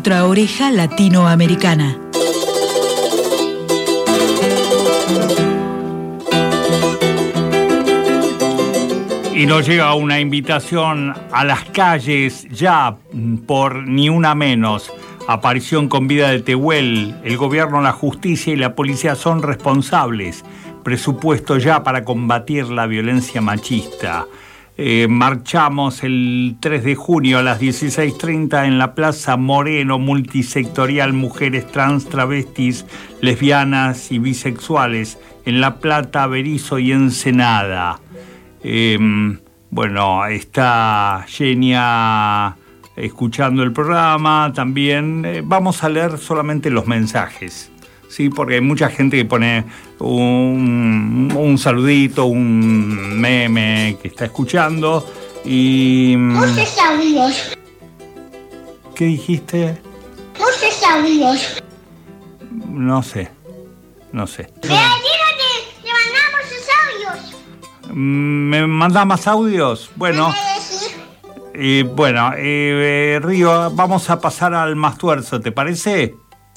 otra oreja latinoamericana. Y nos llega una invitación a las calles ya por ni una menos. Aparición con vida de Tehuel. El gobierno, la justicia y la policía son responsables. Presupuesto ya para combatir la violencia machista. Eh, marchamos el 3 de junio a las 16.30 en la Plaza Moreno Multisectorial Mujeres Trans, Travestis, Lesbianas y Bisexuales en La Plata, Berizo y Ensenada. Em, bueno, está Genia escuchando el programa también. Eh, vamos a leer solamente los mensajes, ¿sí? Porque hay mucha gente que pone un, un saludito, un meme que está escuchando y... Mm, Muchos audios. ¿Qué dijiste? Muchos audios. No sé, no sé. ¿Me manda más audios? Bueno. Y bueno, eh, Río, vamos a pasar al Mastuerzo, ¿te parece?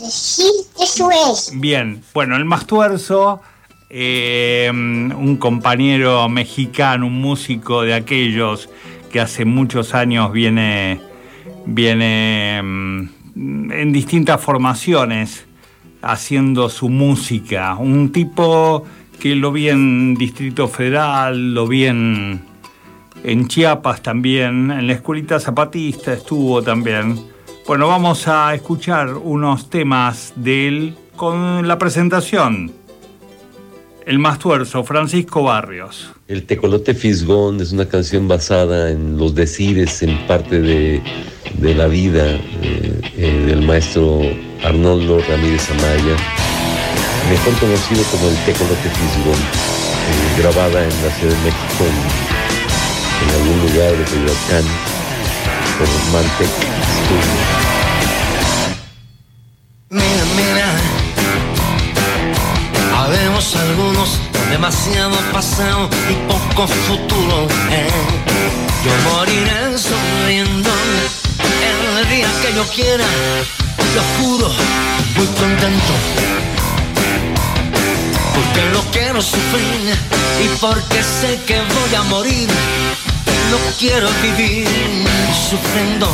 Sí, eso es. Bien, bueno, el Mastuerzo, eh, un compañero mexicano, un músico de aquellos que hace muchos años viene, viene mm, en distintas formaciones haciendo su música. Un tipo que lo vi en Distrito Federal, lo vi en, Chiapas también, en la escuelita zapatista estuvo también. Bueno, vamos a escuchar unos temas de él con la presentación. El más tuerzo, Francisco Barrios. El Tecolote Fisgón es una canción basada en los decires, en parte de, la vida eh, eh, del maestro Arnoldo Ramírez Amaya mejor conocido como el Tecolote Fisgón, eh, grabada en la Ciudad de México, en, algún lugar de Coyoacán, Mira, mira, habemos algunos demasiado pasado y poco futuro. Eh. Yo moriré sonriendo el día que yo quiera, lo juro, muy contento porque no quiero sufrir y porque sé que voy a morir. No quiero vivir sufriendo.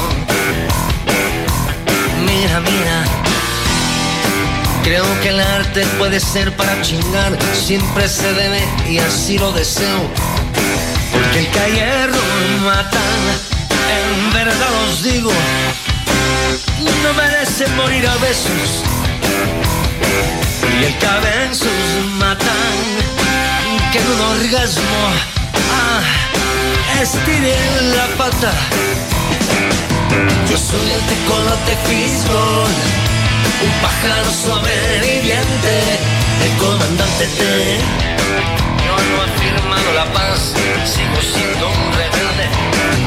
Mira, mira. Creo que el arte puede ser para chingar, siempre se debe y así lo deseo. Porque el que mata, en verdad os digo, no merece morir a besos y el cabezos matan que un orgasmo ah, estire la pata. Yo soy el tecolote fisgón, un pájaro sobreviviente, el comandante T. Yo no he firmado la paz, sigo siendo un rebelde.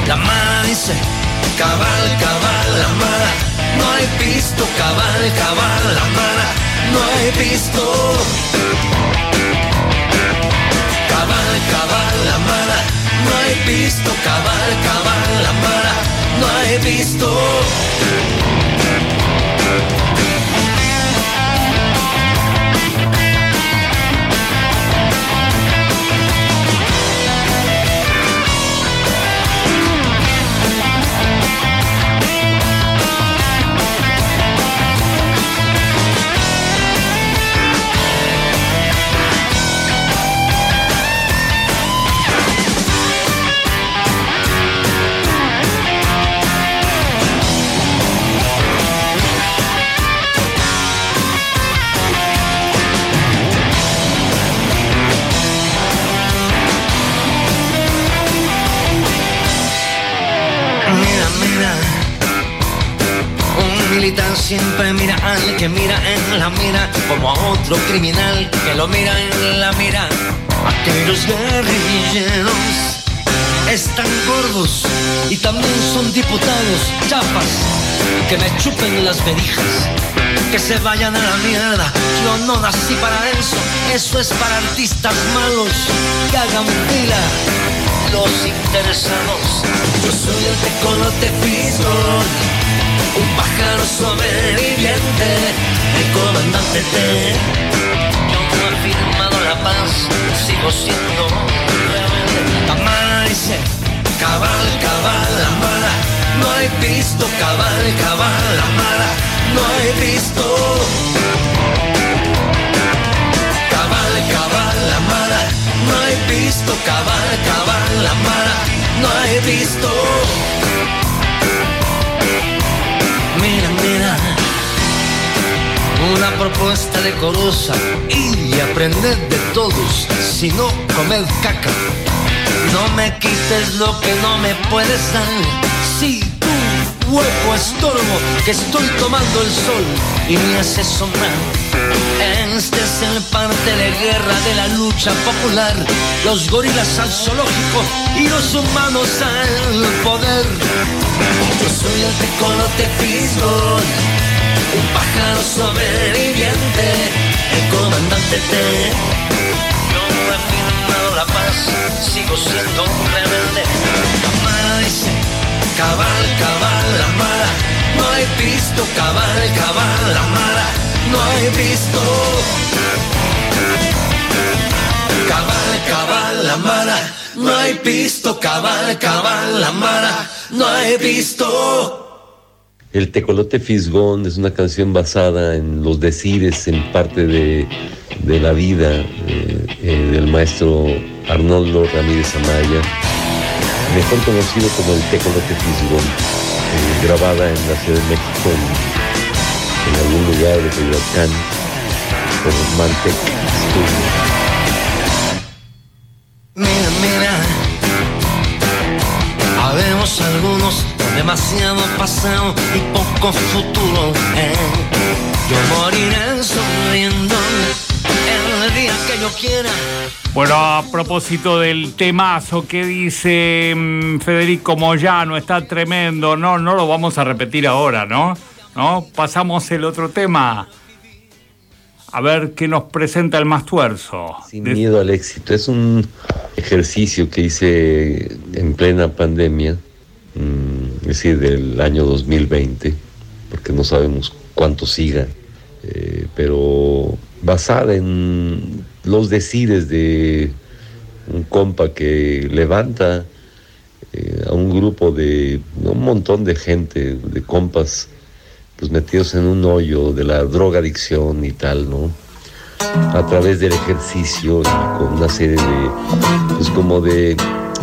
La mala dice, cabal, cabal, la mala. No hay visto, cabal, cabal, la mala no he visto. Cabal, cabal, la mala, no he visto. Cabal, cabal, la mala, no he visto. Siempre mira al que mira en la mira como a otro criminal que lo mira en la mira. Aquellos guerrilleros están gordos y también son diputados chapas que me chupen las verijas. Que se vayan a la mierda, yo no nací para eso, eso es para artistas malos que hagan fila los interesados. Yo soy el tecolote fisgón sobreviviente, el comandante T. Yo no he firmado la paz, sigo siendo rebelde. Tamara dice, cabal, cabal, la mala, no he visto cabal, cabal, la mala, no he visto. Cabal, cabal, la mala, no he visto cabal, cabal, la mala, no he visto. Una propuesta decorosa y aprended de todos, si no comed caca. No me quites lo que no me puedes dar. Si tu hueco estorbo, que estoy tomando el sol y me hace sombrar. Este es el parte de guerra de la lucha popular. Los gorilas al zoológico y los humanos al poder. Yo soy el tecolote un pájaro sobreviviente, el comandante T. No he firmado la paz, sigo siendo un rebelde. Cámara dice, cabal, cabal, la mala. No he visto cabal, cabal, la mala. No he visto. Cabal, cabal, la mala. No he visto cabal, cabal, la mala. No he visto. El Tecolote Fisgón es una canción basada en los decires en parte de, de la vida eh, eh, del maestro Arnoldo Ramírez Amaya, mejor conocido como el Tecolote Fisgón, eh, grabada en la Ciudad de México, en, algún lugar de Coyoacán, por Mantec Studio. Demasiado pasado y poco futuro. eh. Yo moriré sonriendo el día que yo quiera. Bueno, a propósito del temazo que dice mm, Federico Moyano, está tremendo. No, no lo vamos a repetir ahora, ¿no? ¿No? Pasamos el otro tema. A ver qué nos presenta el más tuerzo. Sin miedo al éxito. Es un ejercicio que hice en plena pandemia, es decir, del año 2020, porque no sabemos cuánto siga, eh, pero basada en los decires de un compa que levanta eh, a un grupo de un montón de gente, de compas, pues metidos en un hoyo de la drogadicción y tal, ¿no? a través del ejercicio y con una serie de, pues como de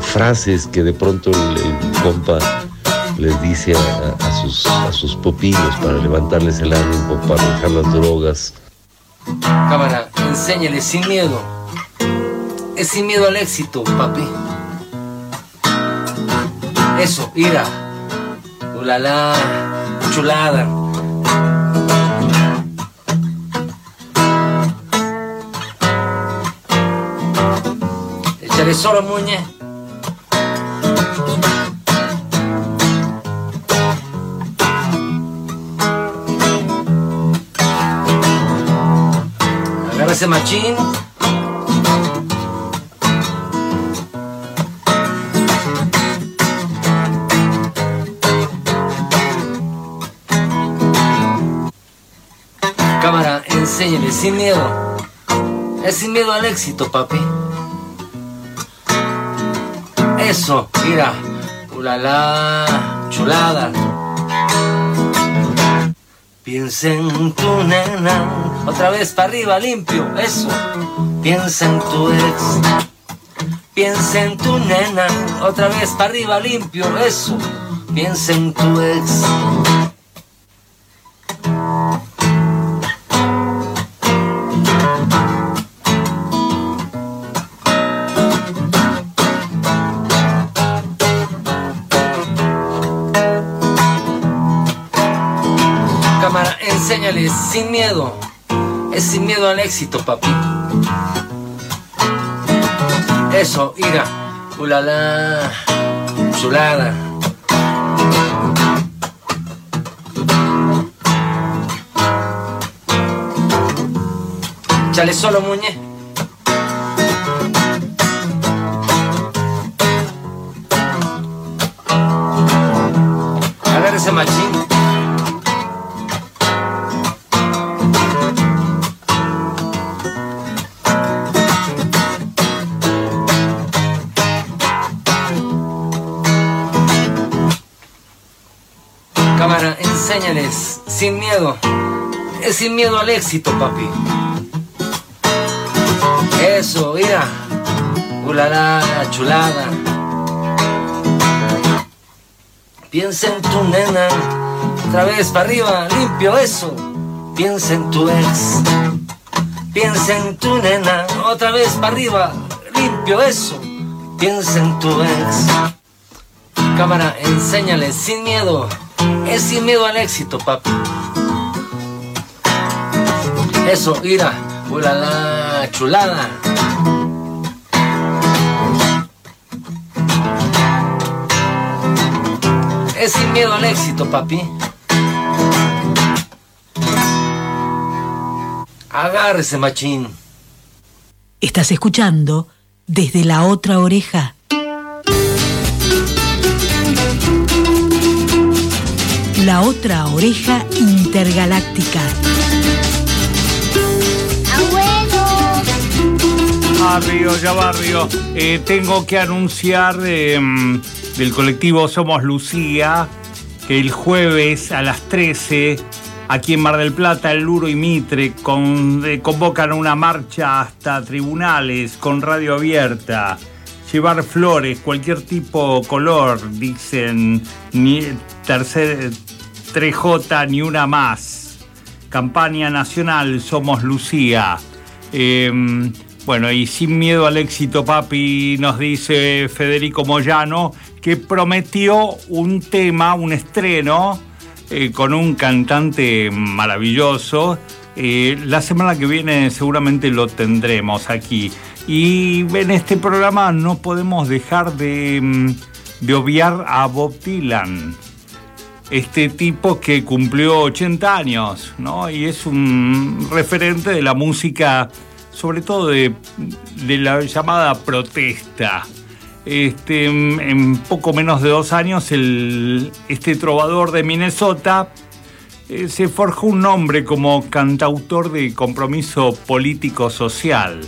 frases que de pronto el, compa les dice a, a sus, a sus pupilos para levantarles el ánimo, para dejar las drogas. Cámara, enséñale sin miedo. Es sin miedo al éxito, papi. Eso, ira. Ulala, chulada. Échale solo, muñe. Ese machín. Cámara, enséñale sin miedo. Es sin miedo al éxito, papi. Eso, mira. Ulala, chulada. Piensa en tu nena, otra vez para arriba, limpio, eso. Piensa en tu ex. Piensa en tu nena, otra vez para arriba, limpio, eso. Piensa en tu ex. Enséñale sin miedo. Es sin miedo al éxito, papi. Eso, ira. Ulala. Chulada. Chale solo, muñe. Agarra ese machín. Enséñales, sin miedo. Es sin miedo al éxito, papi. Eso, mira. Ulala, chulada. Piensa en tu nena. Otra vez para arriba, limpio eso. Piensa en tu ex. Piensa en tu nena. Otra vez para arriba, limpio eso. Piensa en tu ex. Cámara, enséñale sin miedo. Es sin miedo al éxito, papi. Eso, ira. Ulala, chulada. Es sin miedo al éxito, papi. Agárrese, machín. Estás escuchando desde la otra oreja. La otra oreja intergaláctica. Abuelo. Barrio, ya barrio. Eh, tengo que anunciar em, del colectivo Somos Lucía que el jueves a las 13, aquí en Mar del Plata, el Luro y Mitre eh, convocan una marcha hasta tribunales con radio abierta. Llevar flores, cualquier tipo color, dicen, tercer 3J ni una más. Campaña nacional Somos Lucía. Eh, bueno, y sin miedo al éxito, papi, nos dice Federico Moyano, que prometió un tema, un estreno, eh, con un cantante maravilloso. Eh, la semana que viene seguramente lo tendremos aquí. Y en este programa no podemos dejar de, mm, de obviar a Bob Dylan este tipo que cumplió 80 años, ¿no? Y es un referente de la música, sobre todo de, de la llamada protesta. Este, en poco menos de dos años, este trovador de Minnesota eh, se forjó un nombre como cantautor de compromiso político-social.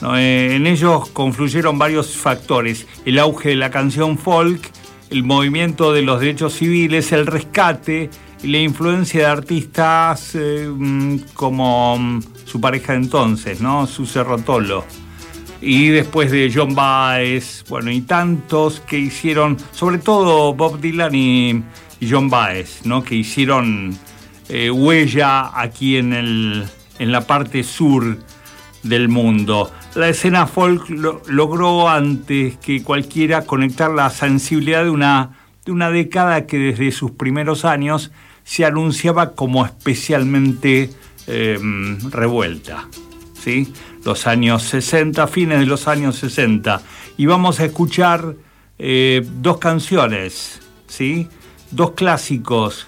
¿no? Eh, en ellos confluyeron varios factores, el auge de la canción folk, el movimiento de los derechos civiles, el rescate y la influencia de artistas eh, mm, como mm, su pareja de entonces, ¿no? Suce Rotolo. Y después de John Baez, bueno, y tantos que hicieron, sobre todo Bob Dylan y, John Baez, ¿no? Que hicieron eh, huella aquí en, el, en la parte sur del mundo. La escena folk lo- logró antes que cualquiera conectar la sensibilidad de una, de una década que desde sus primeros años se anunciaba como especialmente eh, revuelta. ¿sí? Los años 60, fines de los años 60. Y vamos a escuchar eh, dos canciones, ¿sí? dos clásicos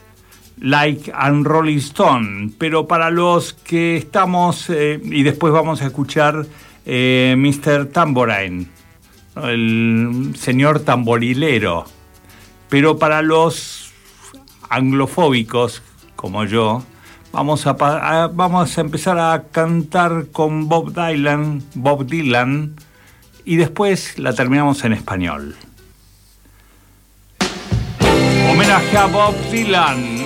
Like and Rolling Stone, pero para los que estamos, eh, y después vamos a escuchar eh, Mr. Tambourine, ¿no? el señor tamborilero, pero para los anglofóbicos como yo, vamos a, a- vamos a empezar a cantar con Bob Dylan, Bob Dylan, y después la terminamos en español. Homenaje a Bob Dylan,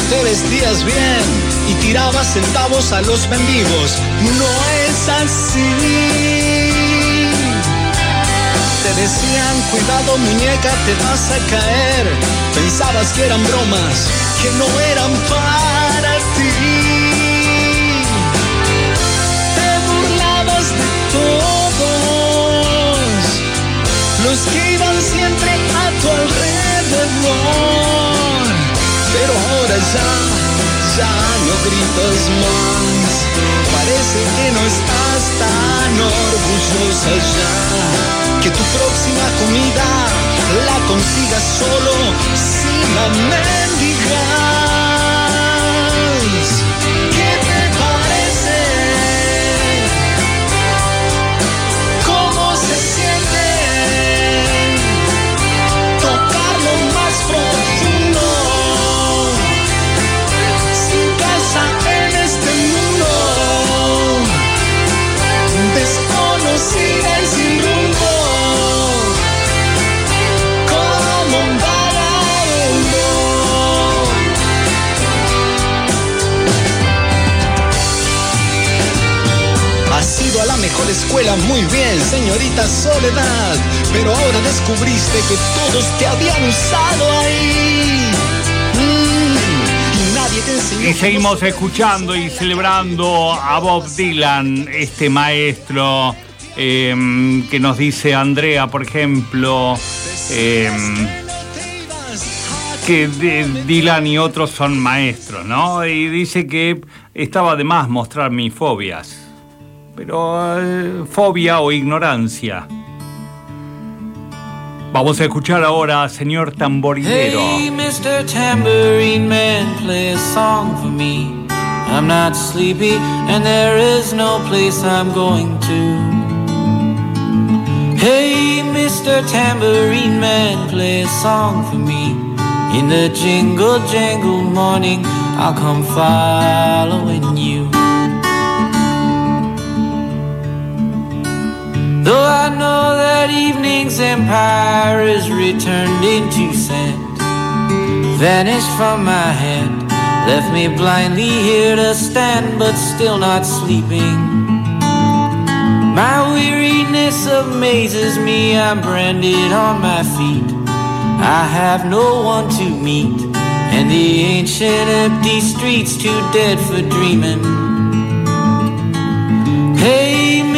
te vestías bien y tirabas centavos a los mendigos. No es así. Te decían, cuidado muñeca, te vas a caer. Pensabas que eran bromas, que no eran para ti. Te burlabas de todos los que iban siempre a tu alrededor. Pero ahora ya, ya no gritas más. Parece que no estás tan orgullosa ya. Que tu próxima comida la consigas solo si la mendigas. La escuela muy bien, señorita Soledad. Pero ahora descubriste que todos te habían usado ahí. Mm, y nadie te. Y seguimos escuchando y celebrando a Bob Dylan, este maestro eh, que nos dice Andrea, por ejemplo, eh, que Dylan y otros son maestros, ¿no? Y dice que estaba de más mostrar mis fobias. Pero eh, fobia o ignorancia. Vamos a escuchar ahora a señor tamborilero. Hey, Mr. Tambourine Man, play a song for me. I'm not sleepy, and there is no place I'm going to. Hey, Mr. Tambourine Man, play a song for me. In the jingle jangle morning, I'll come following you. Evening's empire is returned into sand, vanished from my hand, left me blindly here to stand, but still not sleeping. My weariness amazes me, I'm branded on my feet. I have no one to meet, and the ancient empty streets too dead for dreaming. Hey,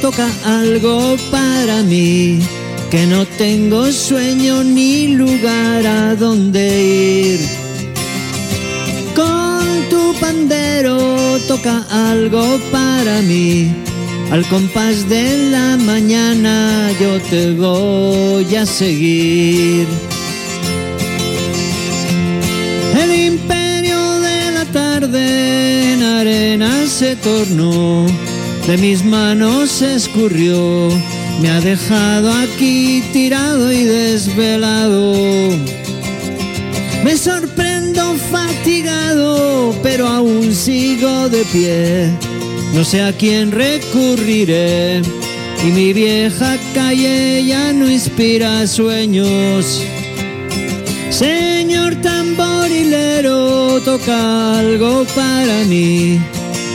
Toca algo para mí, que no tengo sueño ni lugar a donde ir. Con tu pandero, toca algo para mí, al compás de la mañana yo te voy a seguir. El imperio de la tarde en arena se tornó, de mis manos se escurrió, me ha dejado aquí tirado y desvelado. Me sorprendo fatigado, pero aún sigo de pie. No sé a quién recurriré. Y mi vieja calle ya no inspira sueños. Señor tamborilero, toca algo para mí,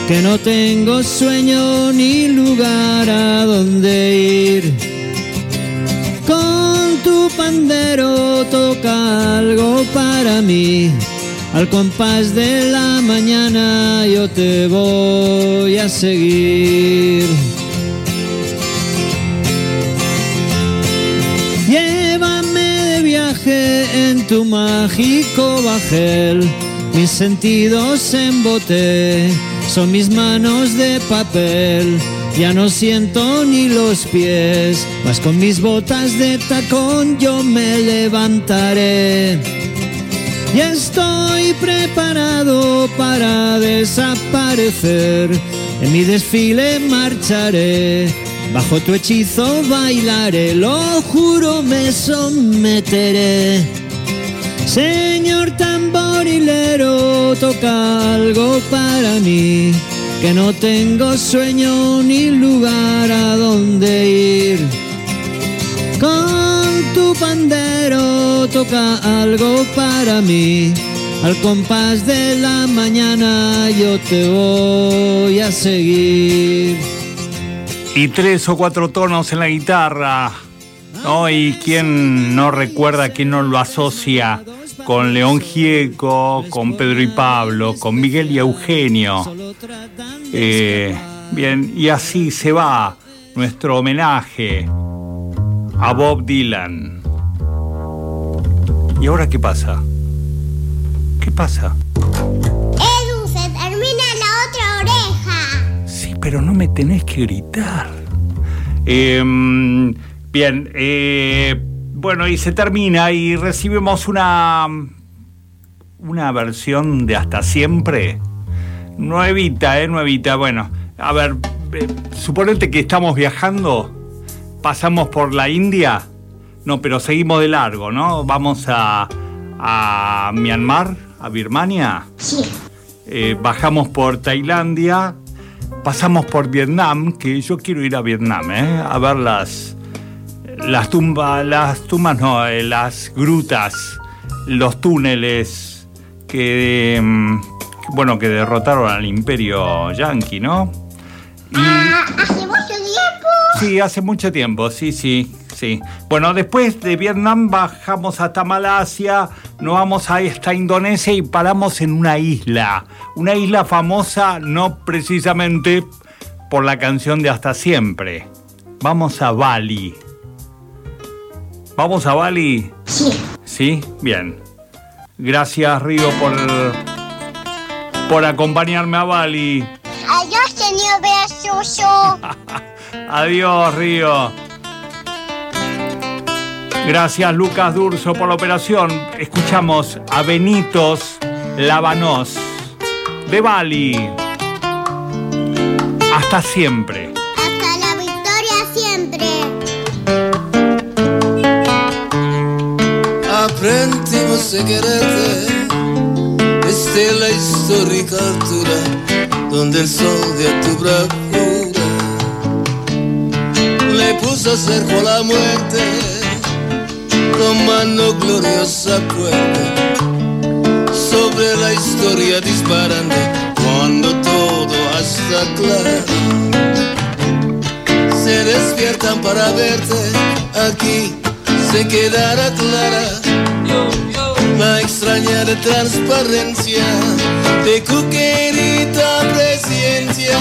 que no tengo sueño ni lugar a donde ir. Con tu pandero toca algo para mí, al compás de la mañana yo te voy a seguir. Llévame de viaje en tu mágico bajel. Mis sentidos emboté, son mis manos de papel. Ya no siento ni los pies, mas con mis botas de tacón yo me levantaré. y estoy preparado para desaparecer. En mi desfile marcharé, bajo tu hechizo bailaré, lo juro me someteré. Señor toca algo para mí, que no tengo sueño ni lugar a donde ir. Con tu pandero toca algo para mí. Al compás de la mañana yo te voy a seguir. Y tres o cuatro tonos en la guitarra. ¿no? Y quién no recuerda, quién no lo asocia con León Gieco, con Pedro y Pablo, con Miguel y Eugenio. Eh, bien, y así se va nuestro homenaje a Bob Dylan. ¿Y ahora qué pasa? ¿Qué pasa? Edu, se termina la otra oreja. Sí, pero no me tenés que gritar. Em, bien, eh, bueno, y se termina y recibimos una, una versión de Hasta Siempre. Nuevita, ¿eh? Nuevita. Bueno, a ver, eh, suponete que estamos viajando, pasamos por la India. No, pero seguimos de largo, ¿no? Vamos a, a Myanmar, a Birmania. Sí. Eh, bajamos por Tailandia, pasamos por Vietnam, que yo quiero ir a Vietnam, ¿eh? a ver las, las tumbas, las tumbas no, eh, las grutas, los túneles que, mm, bueno, que derrotaron al imperio yanqui, ¿no? Y, Ah, hace mucho tiempo. Sí, hace mucho tiempo, sí, sí, sí. Bueno, después de Vietnam bajamos hasta Malasia, nos vamos a esta Indonesia y paramos en una isla. Una isla famosa no precisamente por la canción de Hasta Siempre. Vamos a Bali. ¿Vamos a Bali? Sí. Sí, bien. Gracias Río por, por acompañarme a Bali. Adiós, señor Beasuso. Adiós, Río. Gracias, Lucas Durso, por la operación. Escuchamos a Benitos Labanos de Bali. Hasta siempre. Aprendimos a quererte. Desde la histórica altura donde el sol de tu bravura le puso cerco a la muerte tomando gloriosa puerta. Sobre la historia disparando cuando todo hasta claro. Se despiertan para verte aquí se quedará clara la extraña transparencia de tu querida presencia,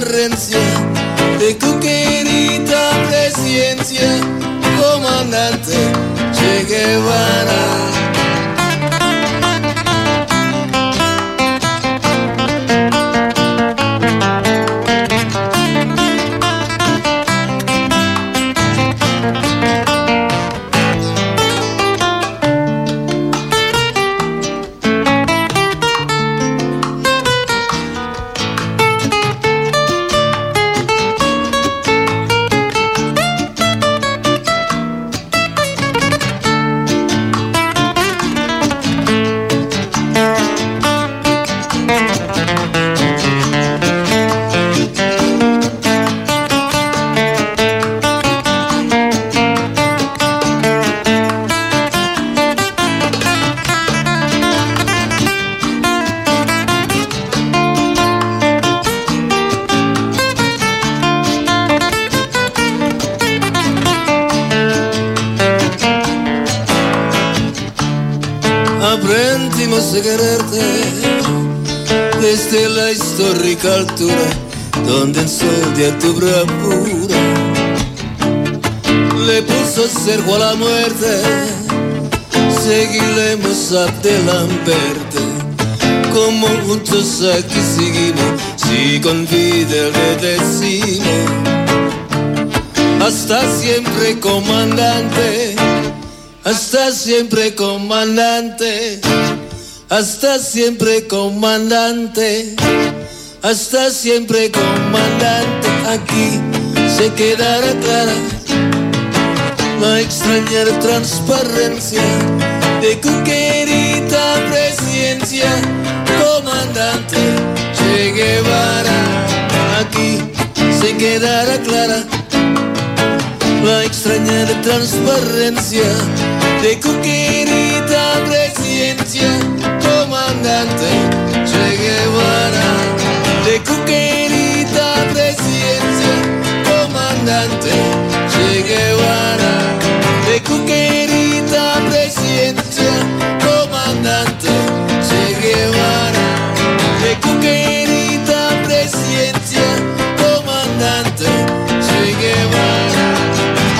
transparencia aprendimos a quererte desde la histórica altura donde el sol de tu bravura le puso cerco a la muerte. Seguiremos adelante como muchos aquí seguimos, si con vida le decimos. Hasta siempre comandante, hasta siempre comandante, hasta siempre comandante, hasta siempre comandante. Aquí se quedará clara la extraña transparencia de tu querida presencia, comandante Che Guevara. Aquí se quedará clara la extraña transparencia de tu querida comandante Che Guevara. De tu querida presencia, comandante Che Guevara. De tu querida presencia, comandante Che Guevara. De tu querida presencia, comandante Che Guevara.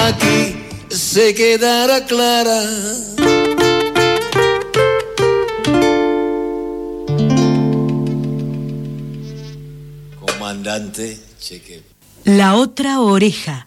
Aquí se quedará clara. Comandante Che Guevara. La otra oreja.